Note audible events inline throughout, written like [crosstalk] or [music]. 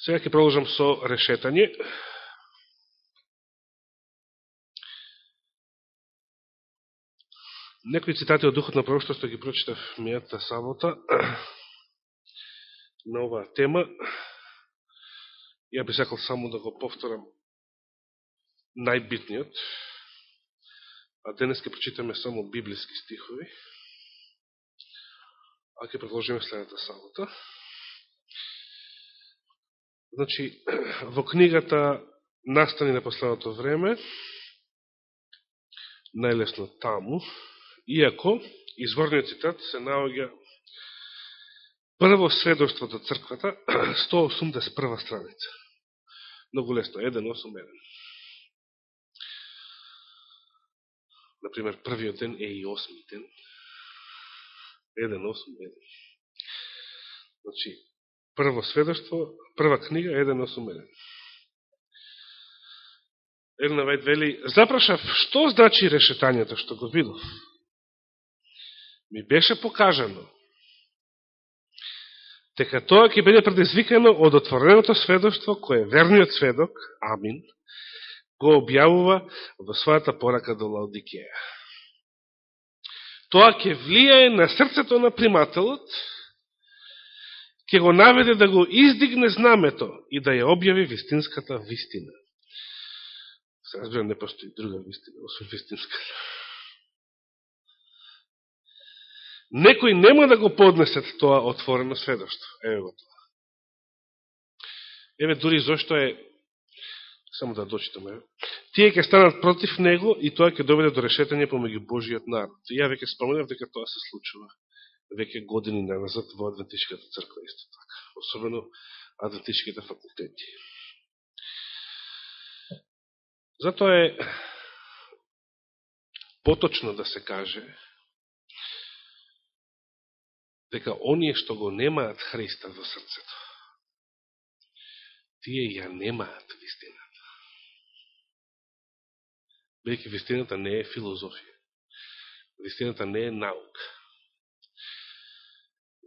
Сега ќе продолжам со решетање. Некои цитати од Духот на пророќство што ги прочитав мијата сабота на оваа тема. Ја би сакал само да го повторам најбитниот. А денес ќе прочитаме само библиски стихови. А ќе продолжиме следната сабота. Значи, [clears throat] во книгата Настани на последното време, најлесно таму, иако изворниот цитат се наоѓа прво сведоштво до црквата, [clears throat] 181 страница. Много лесно, 181. Например, првиот ден е и осми ден. 181. Значи, прво сведоштво, прва книга, 1.8.1. Елена Вајд вели, запрашав, што значи решетањето што го видов? Ми беше покажано дека тоа ќе биде предизвикано од отвореното сведоштво кое верниот сведок, Амин, го објавува во својата порака до Лаодикеја. Тоа ќе влијае на срцето на примателот, ќе го наведе да го издигне знамето и да ја објави вистинската вистина. Се разбира, не постои друга вистина, освен вистинската. Некои нема да го поднесет тоа отворено сведоштво. Еве го тоа. Еве дури зашто е само да дочитаме. Тие ќе станат против него и тоа ќе доведе до решетање помеѓу Божиот народ. Ја веќе споменав дека тоа се случува веќе години назад во Адвентишката црква исто така, особено Адвентишките факултети. Затоа е поточно да се каже дека оние што го немаат Христа во срцето, тие ја немаат вистината. Бејќи вистината не е филозофија. Вистината не е наука.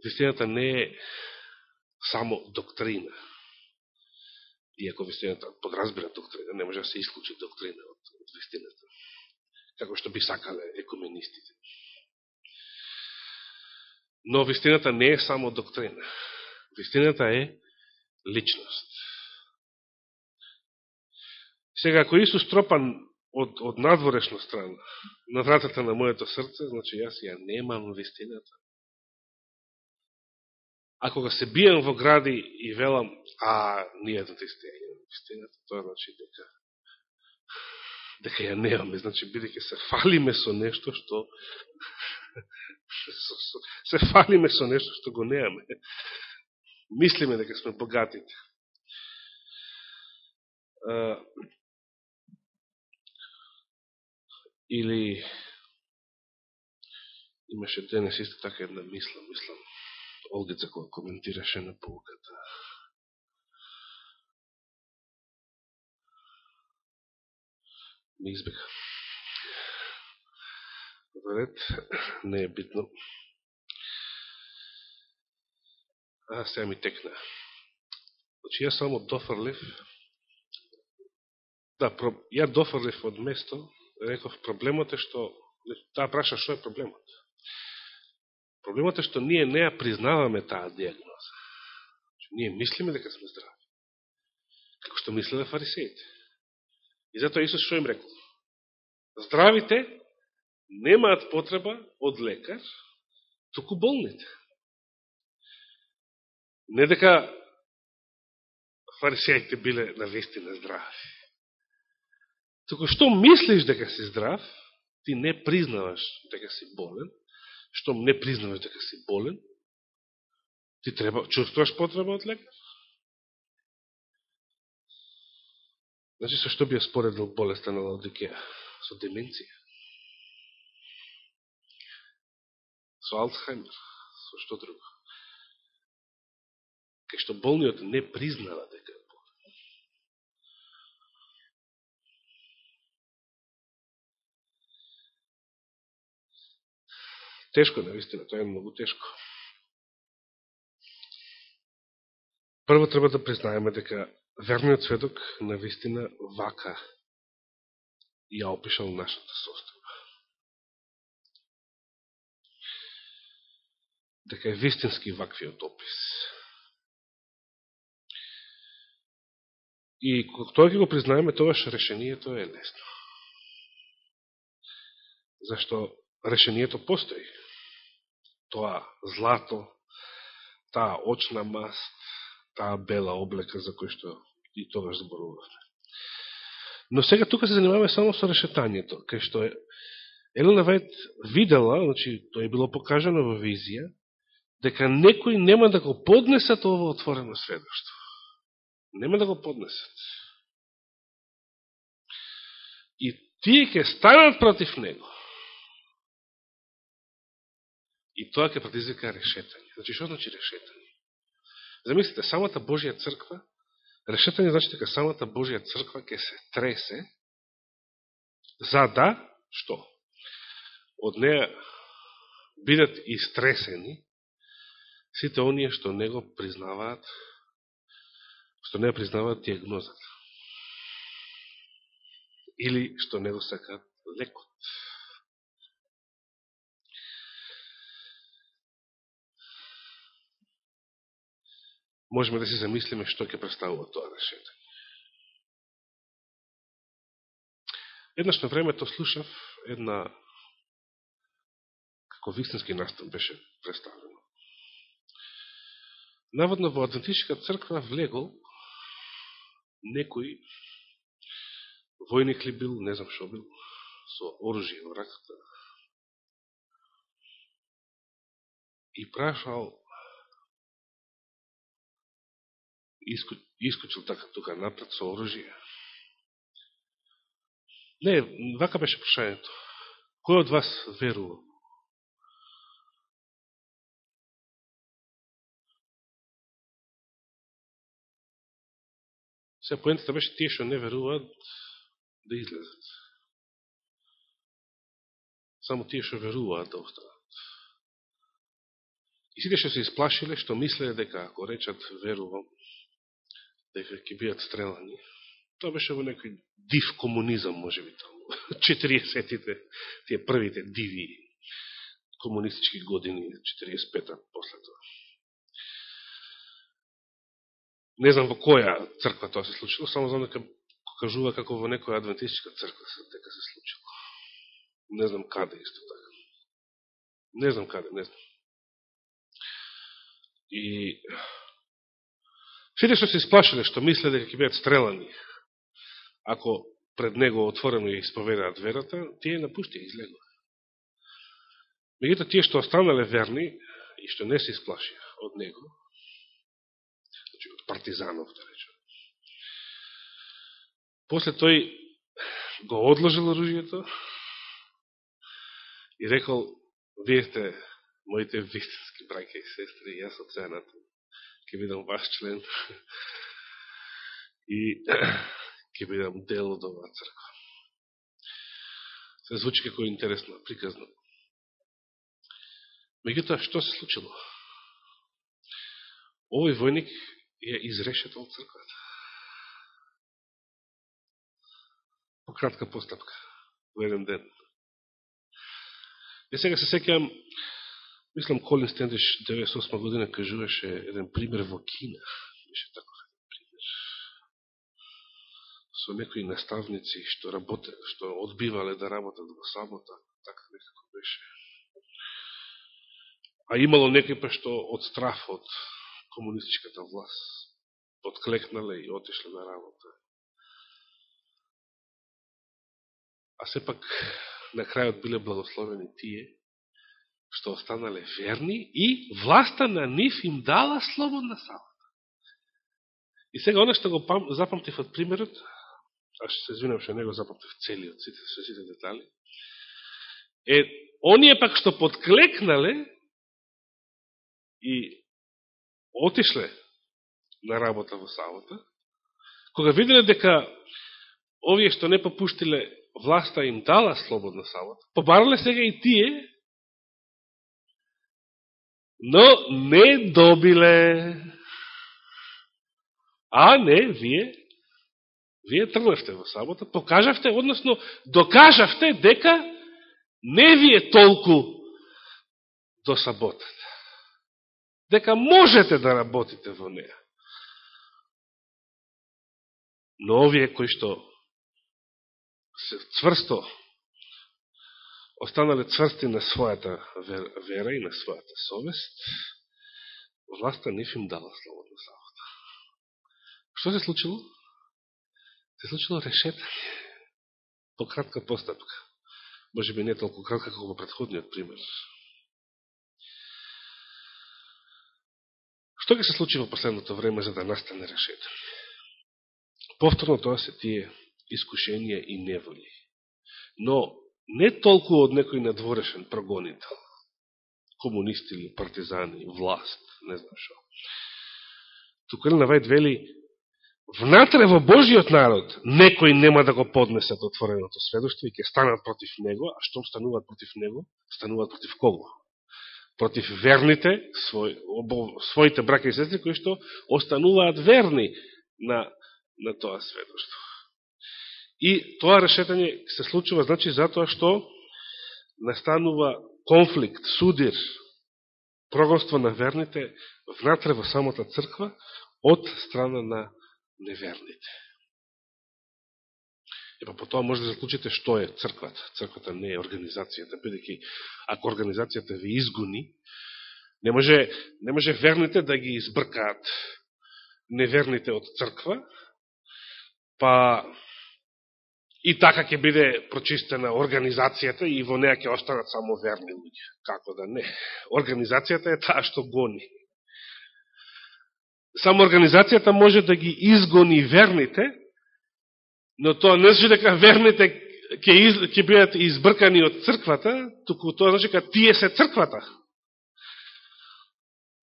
Вистината не е само доктрина. Иако вистината подразбира доктрина, не може да се исклучи доктрина од, од вистината. Како што би сакале екуменистите. Но вистината не е само доктрина. Вистината е личност. Сега, ако Исус тропан од, од надворешна страна, на вратата на моето срце, значи јас ја немам вистината. Ако го се бијам во гради и велам, а, ние да те стеѓаме вистината, тоа значи дека дека ја неаме, значи бидеќи се фалиме со нешто што се фалиме со нешто што го неаме. Мислиме дека сме богатите. Uh, или имаше денес исто така една мисла, мислам, Олгица која коментираше на полката. Не избега. Вред, не е битно. А, сега ми текна. Значи, јас само дофрлив. Да, про, ја дофрлив од место, реков, проблемот е што... Таа праша што е проблемот. Проблемот е што ние не ја признаваме таа диагноза. Значи, ние мислиме дека сме здрави. Како што мислеле фарисеите. И затоа Исус што им рекол? Здравите немаат потреба од лекар, туку болните. Не дека фарисеите биле на вестина здрави. Туку што мислиш дека си здрав, ти не признаваш дека си болен, што не признаваш дека си болен, ти треба, чувствуваш потреба од лекар? Значи, со што би ја споредил болеста на Лаодикеја? Со деменција? Со Алцхаймер? Со што друго? Кај што болниот не признава дека Тешко, наистина, да, тоа е многу тешко. Прво треба да признаеме дека верниот сведок на вистина вака ја опишал нашата состојба. Дека е вистински ваквиот опис. И кога тоа ќе го признаеме, тогаш решението е лесно. Зашто решението постои. Тоа злато, таа очна маст, таа бела облека за кој што и тогаш зборувавме. Но сега тука се занимаваме само со решетањето, кај што е Елена Вајд видела, значи, тоа е било покажано во визија, дека некои нема да го поднесат ово отворено сведоштво. Нема да го поднесат. И тие ќе станат против него. И тоа ќе предизвика решетање. Значи, што значи решетање? Замислите, самата Божија црква, решетање значи дека самата Божија црква ќе се тресе, за да, што? Од неја бидат истресени сите оние што не го признаваат, што не признаваат диагнозата. Или што не го сакат лекот. Можеме да се замислиме што ќе представува тоа решетање. Еднаш на времето слушав една како вистински настан беше представено. Наводно во Адвентичка црква влегол некој војник ли бил, не знам шо бил, со оружие во раката. И прашал искочил така тука напред со оружие. Не, вака беше прашањето. Кој од вас верува? Се поентата беше тие што не веруваат да излезат. Само тие што веруваат да останат. И сите што се исплашиле, што мислеле дека ако речат верувам, дека ќе бидат стрелани. Тоа беше во некој див комунизам, може би таму. [laughs] 40-тите, тие првите диви комунистички години, 45-та после тоа. Не знам во која црква тоа се случило, само знам дека кажува како во некоја адвентистичка црква се дека се случило. Не знам каде исто така. Не знам каде, не знам. И Сите што се исплашиле, што мисле дека ќе бидат стрелани, ако пред него отворено ја исповедаат верата, тие напуштија и излегува. Мегуто тие што останале верни и што не се исплашија од него, значи од партизанов, да речем, после тој го одложил оружието и рекол, вие сте моите вистински браке и сестри, јас од цената ќе бидам ваш член и [clears throat] ќе бидам дел од оваа црква. Се звучи како интересно, приказно. Меѓутоа, што се случило? Овој војник ја изрешетал црквата. По кратка постапка, во еден ден. И сега се секјам, Мислам, Колин Стендиш 98 година кажуваше еден пример во Кина. Беше таков еден пример. Со некои наставници што работе, што одбивале да работат во сабота, така некако беше. А имало некои па што од страф од комунистичката власт подклекнале и отишле на работа. А сепак на крајот биле благословени тие што останале верни и власта на нив им дала слободна сала. И сега, оно што го запамтив од примерот, а што се извинам што не го запамтив целиот, сите, со сите детали, е, оние пак што подклекнале и отишле на работа во сабота, кога виделе дека овие што не попуштиле власта им дала слободна сабота, побарале сега и тие но не добиле. А не, вие вие тргнавте во сабота, покажавте, односно докажавте дека не ви е толку до саботата. Дека можете да работите во неа. Но овие кои што се цврсто останале цврсти на својата вера и на својата совест, власта ниф им дала слободна сабота. Што се случило? Се случило решетање по кратка постапка. Може би не толку кратка како во предходниот пример. Што ќе се случи во последното време за да настане решетање? Повторно тоа се тие искушенија и неволи. Но не толку од некој надворешен прогонител, комунисти или партизани, власт, не знам шо. Тука на Вајд вели, внатре во Божиот народ, некој нема да го поднесат отвореното сведоштво и ќе станат против него, а што стануваат против него? Стануваат против кого? Против верните, свој, обо, своите браки и сестри, кои што остануваат верни на, на тоа сведоштво. И тоа решетање се случува, значи, затоа што настанува конфликт, судир, прогонство на верните внатре во самата црква од страна на неверните. Епа по тоа може да заклучите што е црквата. Црквата не е организацијата, бидеќи ако организацијата ви изгони, не може, не може верните да ги избркаат неверните од црква, па И така ќе биде прочистена организацијата и во неја ќе останат само верни луѓе. Како да не? Организацијата е таа што гони. Само организацијата може да ги изгони верните, но тоа не значи дека верните ќе, из, ќе бидат избркани од црквата, туку тоа значи дека тие се црквата.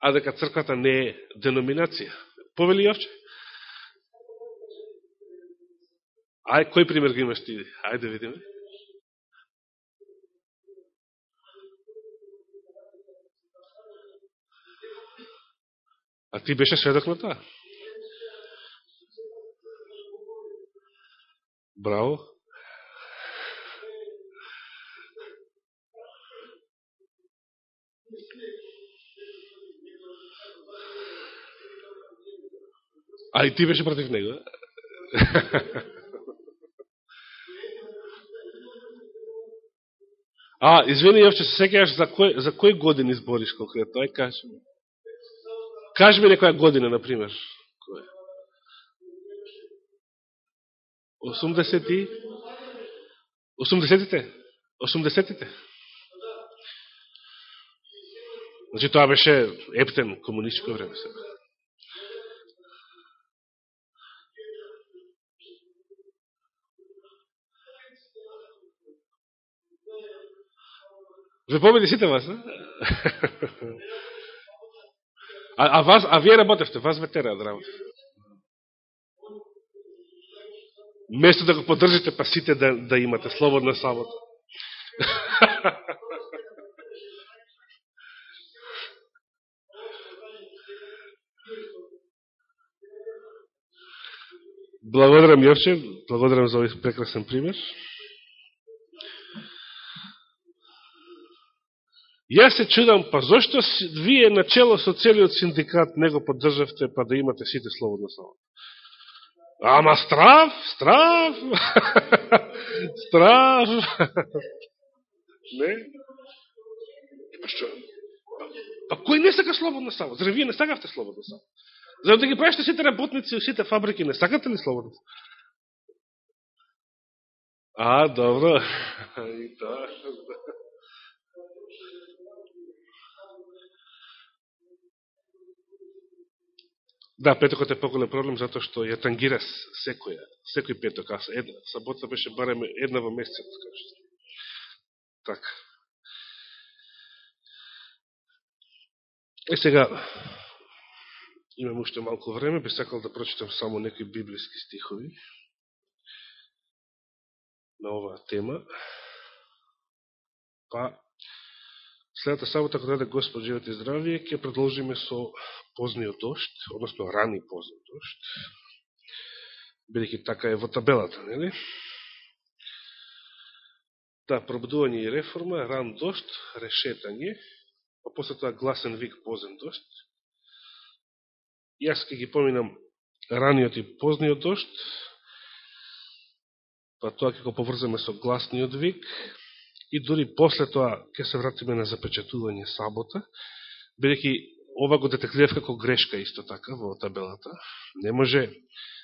А дека црквата не е деноминација. Повели Јовче? Ај, кој пример ги имаш ти? Ајде да видиме. А ти беше сведок на тоа? Браво. А и ти беше против него? [laughs] А, извини, Јовче, се секајаш за кој, за кој годин избориш конкретно? Ај, кажи ми. Кажи ми некоја година, например. Кој? 80 ти 80-те? 80-те? Значи, тоа беше ептен комунистичко време сега. Ве победи сите вас, а? А, а, вас, а вие работевте, вас ве тераат работа. Место да го поддржите, па сите да, да имате слободна сабота. Благодарам Јорче, благодарам за овој прекрасен пример. Јас се чудам, па зашто вие начело со целиот синдикат не го поддржавте, па да имате сите слободна салата? Ама страв, страв, [laughs] страв. [laughs] не? Па што? Па кој не сака слободна сала? Зар вие не сакавте слободна сала? Зар да ги правиште сите работници и сите фабрики, не сакате ли слободна сала? А, добро. [laughs] И тоа. Да, петокот е поголем проблем затоа што ја тангира секоја, секој петок, а една, сабота беше барем една во месецот, кажете. Така. Е сега, имам уште малку време, би сакал да прочитам само некои библиски стихови на оваа тема. Па, Следата сабота, кога даде Господ живот и здравие, ќе продолжиме со позниот дошт, односно рани позниот дошт, бидеќи така е во табелата, нели? Да, пробудување и реформа, ран дошт, решетање, а после тоа гласен вик позен дошт. Јас ќе ги поминам раниот и позниот дошт, па тоа ќе го поврзаме со гласниот вик, и дури после тоа ќе се вратиме на запечатување сабота, бидеќи ова го детектирав како грешка исто така во табелата. Не може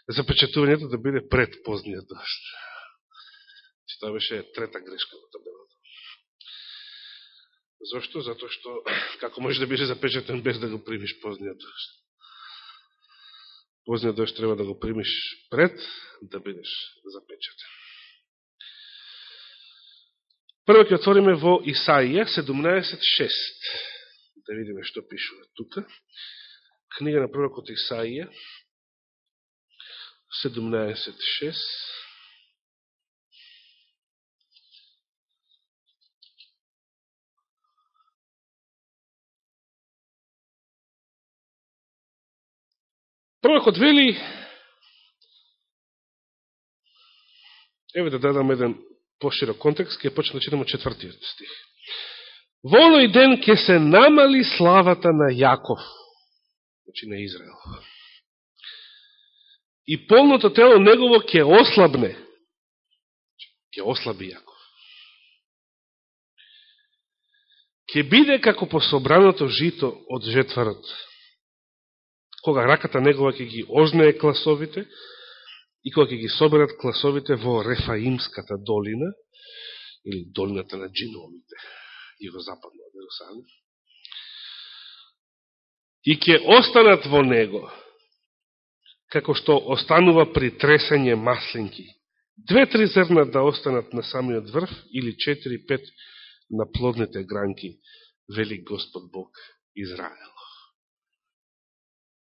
запечатувањето да биде пред позниот дошт. Че тоа беше трета грешка во табелата. Зошто? Затоа што [clears throat] како може да биде запечатен без да го примиш позниот дошт? Позниот дошт треба да го примиш пред да бидеш запечатен. Прво ќе отвориме во Исаија 17.6. Да видиме што пишува тука. Книга на пророкот Исаија 17.6. Пророкот вели Еве да дадам еден поширок контекст, ќе почнем да читаме четвртиот стих. Во оној ден ќе се намали славата на Јаков, значи на Израел. И полното тело негово ќе ослабне. Ќе ослаби Јаков. Ќе биде како пособраното жито од жетварот. Кога раката негова ќе ги ожнее класовите, и кога ќе ги соберат класовите во Рефаимската долина, или долината на джиновите, юго-западно од Јерусалим, и ќе останат во него, како што останува при тресење маслинки. Две-три зрна да останат на самиот врв, или четири-пет на плодните гранки, вели Господ Бог Израел.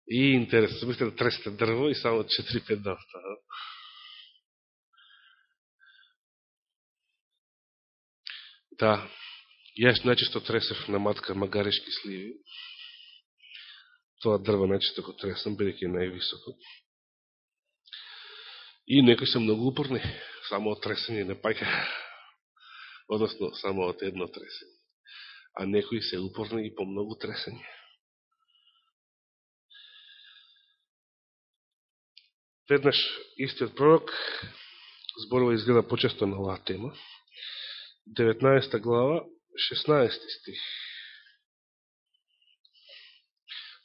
И интересно, мислите да тресте дрво и само 4-5 да. Да, јас најчесто тресев на матка магарешки сливи. Тоа дрво најчесто го тресам, бидеќи е највисоко. И некои се многу упорни, само од тресење не пајка. Односно, само од едно тресење. А некои се упорни и по многу тресење. Веднаш истиот пророк зборува изгледа почесто на оваа тема. 19 глава, 16 стих.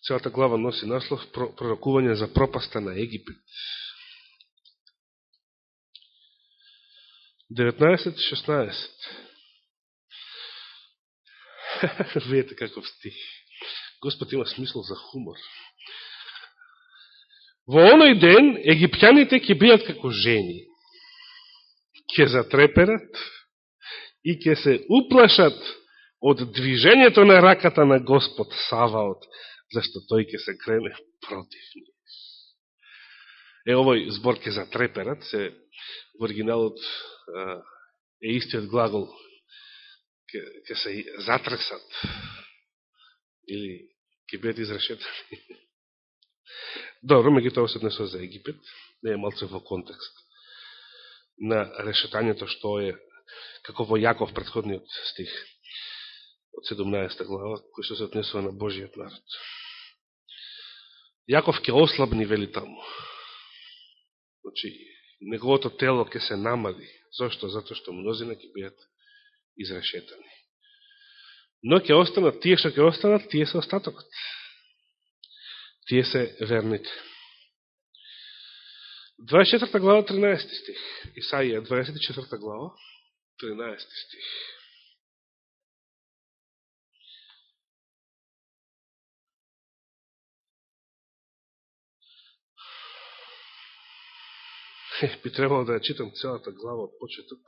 Целата глава носи наслов пророкување за пропаста на Египет. 19-16. [laughs] Каков стих. Господ има смисол за хумор. Во оној ден египтјаните ќе бидат како жени. Ќе затреперат, и ќе се уплашат од движењето на раката на Господ Саваот, зашто тој ќе се крене против нив. Е, овој збор ќе затреперат, се во оригиналот е истиот глагол ќе, ќе се затресат или ќе бидат изрешетани. [laughs] Добро, меѓу тоа се однесува за Египет, да не е малце во контекст на решетањето што е како во Јаков предходниот стих од 17 глава, кој што се отнесува на Божиот народ. Јаков ќе ослабни, вели таму. Значи, неговото тело ќе се намали. Зошто? Зато што мнозина ќе бидат изрешетани. Но ќе останат, тие што ќе останат, тие се остатокот. Тие се верните. 24 глава, 13 стих. Исаија, 24 глава, 13 стих. би требало да ја читам целата глава од почеток.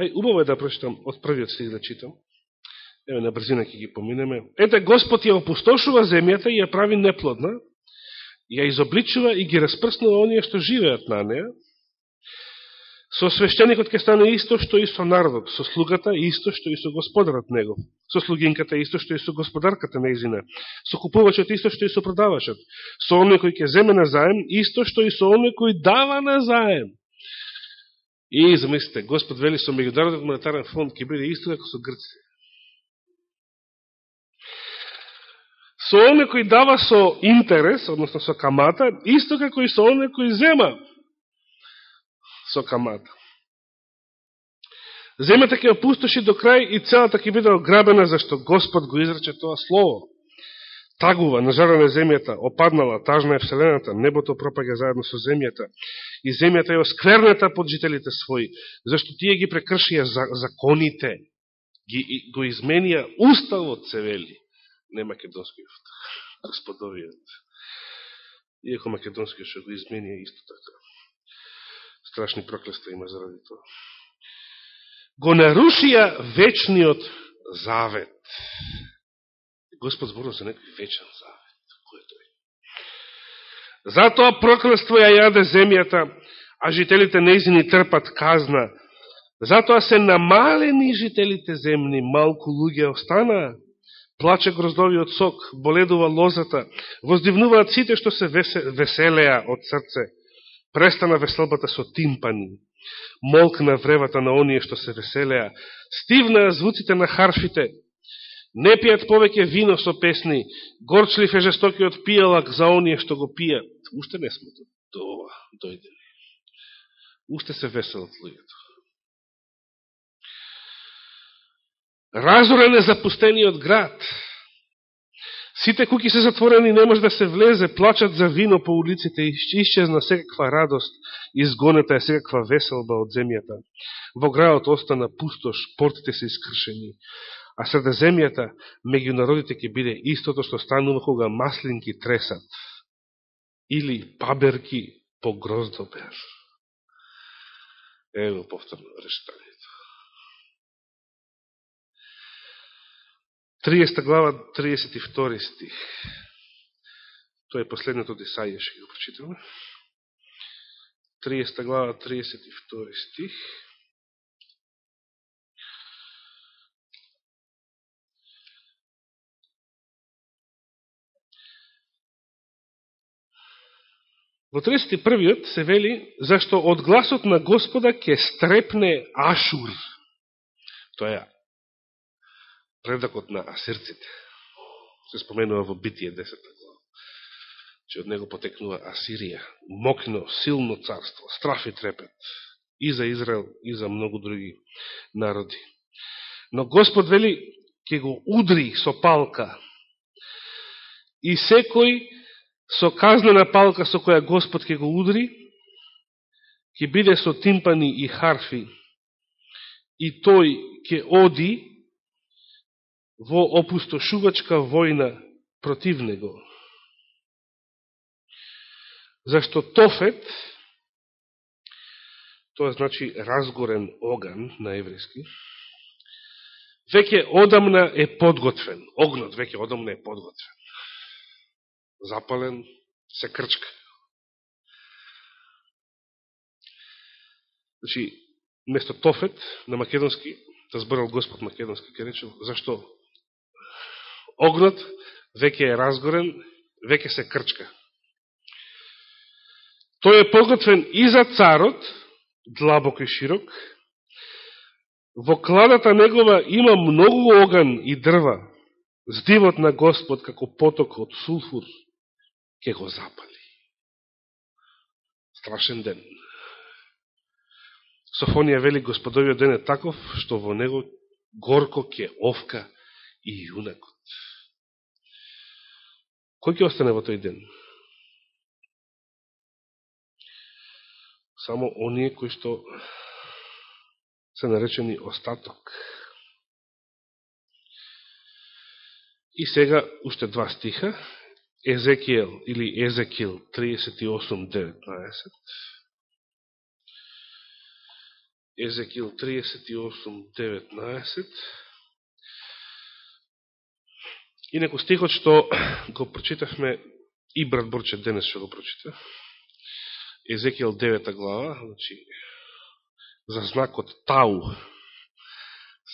Ај, убаво е да прочитам од првиот стих да читам. Еве на брзина ќе ги поминеме. Ете, Господ ја опустошува земјата и ја прави неплодна, ја изобличува и ги распрснува оние што живеат на неа. Со свештеникот ќе стане исто што и со народот, со слугата исто што и со господарот негов, со слугинката исто што и со господарката неизина, со купувачот исто што и со продавачот, со оној кој ќе земе на заем исто што и со оној кој дава на заем. И замислите, Господ вели со меѓународен монетарен фонд ќе биде исто како со Грција. Со оне кој дава со интерес, односно со камата, исто како и со оне кој зема со камата. Земјата ќе опустоши до крај и целата ќе биде ограбена, зашто Господ го изрече тоа слово. Тагува, нажарана земјата, опаднала, тажна е вселената, небото пропаѓа заедно со земјата, и земјата е оскверната под жителите своји, зашто тие ги прекршија законите, ги, го изменија уставот, се вели, не македонскиот, господовиот. Иако македонскиот што го измени исто така страшни проклеста има заради тоа. Го нарушија вечниот завет. Господ зборува за некој вечен завет. Кој е тој? Затоа проклество ја јаде земјата, а жителите неизини трпат казна. Затоа се намалени жителите земни, малку луѓе останаа. Плаче гроздовиот сок, боледува лозата, воздивнуваат сите што се веселеа од срце Престана веселбата со тимпани, молкна вревата на оние што се веселеа, стивна звуците на харфите, не пијат повеќе вино со песни, горчлив е жестокиот пијалак за оние што го пијат. Уште не сме до ова дојдени. Уште се веселат луѓето. Разорен е запустениот град, Сите куки се затворени, не може да се влезе, плачат за вино по улиците, исчезна секаква радост, изгонета е секаква веселба од земјата. Во градот остана пустош, портите се искршени, а земјата, меѓу народите ќе биде истото што станува кога маслинки тресат, или паберки по гроздобер. Ево повторно рештањето. 30 глава, 32 стих. Тоа е последното десаје, ще го прочитаме. 30 глава, 32 стих. Во 31-иот се вели, зашто од гласот на Господа ќе стрепне Ашур. Тоа е предакот на асирците. Се споменува во Битие 10 глава. Че од него потекнува Асирија. Мокно, силно царство, страф и трепет. И за Израел, и за многу други народи. Но Господ вели, ќе го удри со палка. И секој со казнена палка со која Господ ќе го удри, ќе биде со тимпани и харфи. И тој ќе оди во опустошувачка војна против него. Зашто Тофет, тоа значи разгорен оган на еврејски, веќе одамна е подготвен. Огнот веќе одамна е подготвен. Запален, се крчка. Значи, место Тофет на македонски, да зборал Господ македонски, ке речел, зашто огнот веќе е разгорен, веќе се крчка. Тој е подготвен и за царот, длабок и широк. Во кладата негова има многу оган и дрва. Здивот на Господ како поток од сулфур ќе го запали. Страшен ден. Софонија вели Господовиот ден е таков, што во него горко ќе овка и јунакот. Кој ќе остане во тој ден? Само оние кои што се наречени остаток. И сега уште два стиха. Езекиел или Езекил 38.19. Езекил 38.19. Инако стихот што [clears throat] го прочитавме и брат Борче денес што го прочита, Езекијал 9 глава, значи, за знакот Тау.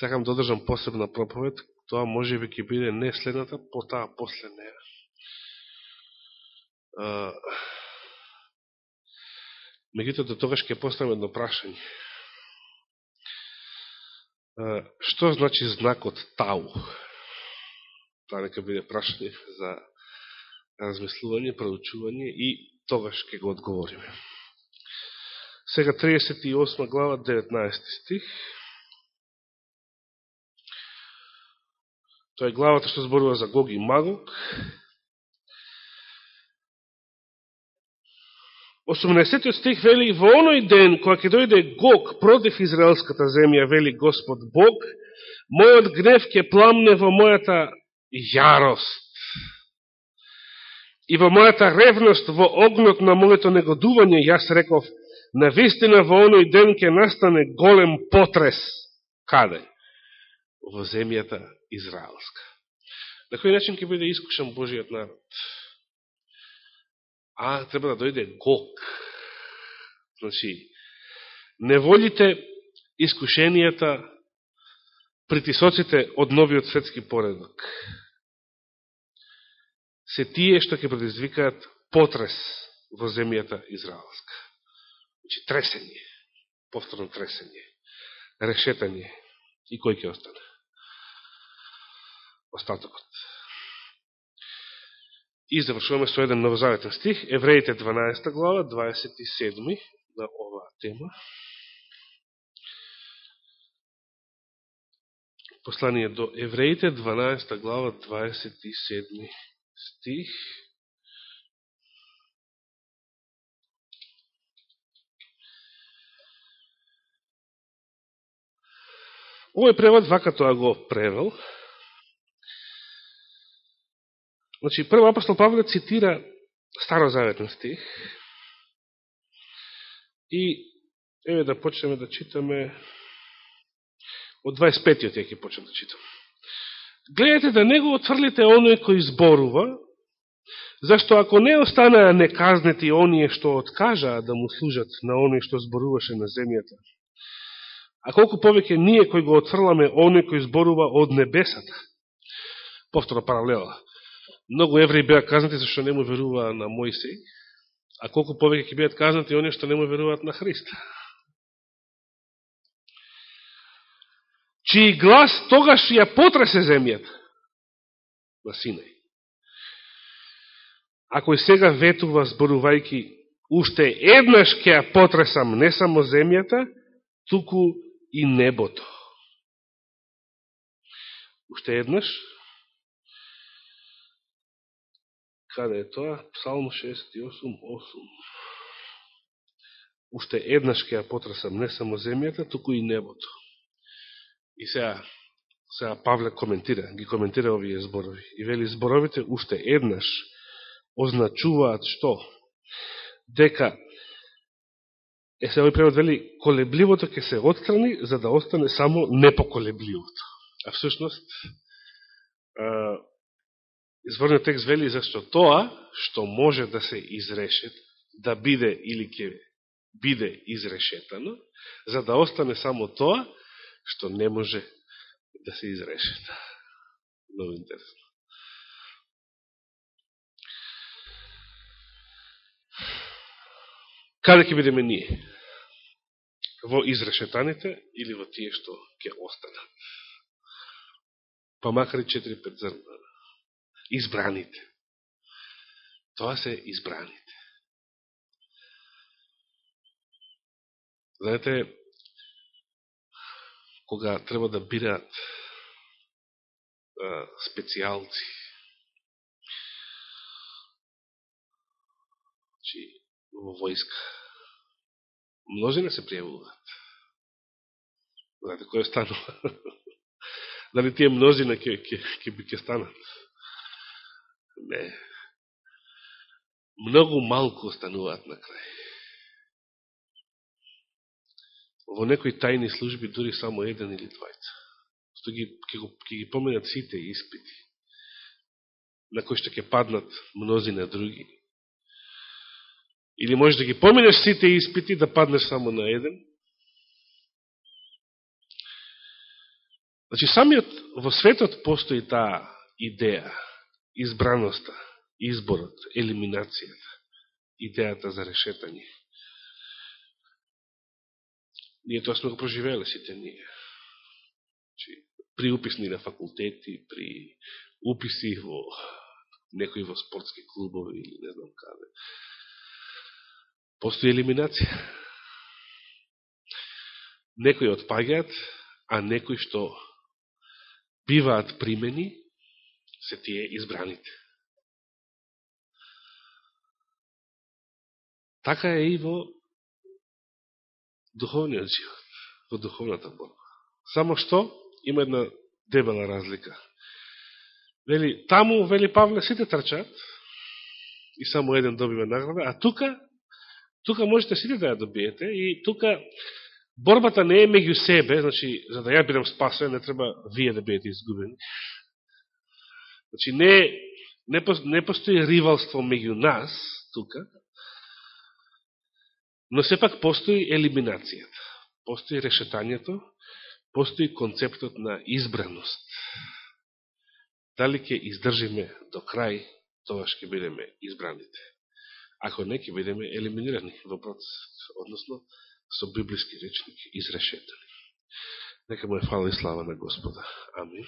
Сакам да одржам посебна проповед, тоа може би ќе биде не следната, по таа после неја. Меѓутоа, до тогаш ќе поставам едно прашање. Што значи знакот Тау? Тоа нека биде прашање за размислување, проучување и тогаш ќе го одговориме. Сега 38 глава, 19 стих. Тоа е главата што зборува за Гог и Магог. 18 стих вели, во оној ден, кога ќе дојде Гог против Израелската земја, вели Господ Бог, мојот гнев ќе пламне во мојата јарост. И во мојата ревност, во огнот на моето негодување, јас реков, на вистина во оној ден ќе настане голем потрес. Каде? Во земјата Израелска. На кој начин ќе биде искушен Божиот народ? А, треба да дојде Гог. Значи, неволите, искушенијата, притисоците од новиот светски поредок се тие што ќе предизвикаат потрес во земјата Израелска. Значи, тресење, повторно тресење, решетање. И кој ќе остане? Остатокот. И завршуваме со еден новозаветен стих, Евреите 12 глава, 27 на оваа тема. Послание до Евреите, 12 глава, 27 стих. Овој превод вака тоа го превел. Значи, прво апостол Павле цитира старозаветен стих и еве да почнеме да читаме од 25-тиот ја ќе почнем да читаме гледате да не го отврлите оној кој зборува, зашто ако не останаа неказнети оние што откажаа да му служат на оној што зборуваше на земјата, а колку повеќе ние кој го отврламе оној кој зборува од небесата, повторно паралела, многу евреи беа казнати зашто не му веруваа на Мојсей, а колку повеќе ќе бидат казнати оние што не му веруваат на Христа. Чиј глас тогаш ја потресе земјата на Синај. Ако и сега ветува зборувајки, уште еднаш ќе ја потресам не само земјата, туку и небото. Уште еднаш, каде е тоа? Псалм 68.8. Уште еднаш ќе ја потресам не само земјата, туку и небото. И сега, сега Павле коментира, ги коментира овие зборови. И вели, зборовите уште еднаш означуваат што? Дека, е се овој превод вели, колебливото ќе се отстрани, за да остане само непоколебливото. А всушност, изворниот текст вели, зашто тоа, што може да се изрешет, да биде или ќе биде изрешетано, за да остане само тоа, што не може да се изреши. [laughs] Много интересно. Каде ќе бидеме ние? Во изрешетаните или во тие што ќе останат? Па макар и 4-5 зрна. Избраните. Тоа се избраните. Знаете, кога треба да бираат специјалци. Значи, Чи, во војска. Множина се пријавуваат. Знаете, кој станува? [laughs] Дали тие множина ќе, ќе, ќе, ќе станат? Не. Многу малку остануваат на крај. во некои тајни служби дури само еден или двајца. Што ги, ќе, ќе ги поменат сите испити, на кои што ќе паднат мнози на други. Или можеш да ги поменеш сите испити, да паднеш само на еден. Значи, самиот во светот постои таа идеја, избраноста, изборот, елиминацијата, идејата за решетање. Ние тоа сме го проживеле сите ние. Чи, при уписни на факултети, при уписи во некои во спортски клубови или не знам каде. Постои елиминација. Некои отпаѓаат, а некои што биваат примени, се тие избраните. Така е и во духовниот живот, во духовната борба. Само што има една дебела разлика. Вели, таму, вели Павле, сите трчат и само еден добива награда, а тука, тука можете сите да ја добиете и тука борбата не е меѓу себе, значи, за да ја бидам спасен, не треба вие да бидете изгубени. Значи, не, не, не постои ривалство меѓу нас, тука, но сепак постои елиминацијата. Постои решетањето, постои концептот на избраност. Дали ќе издржиме до крај, тоа ќе бидеме избраните. Ако не, ќе бидеме елиминирани во процесот, односно со библиски речник изрешетани. Нека му е фала и слава на Господа. Амин.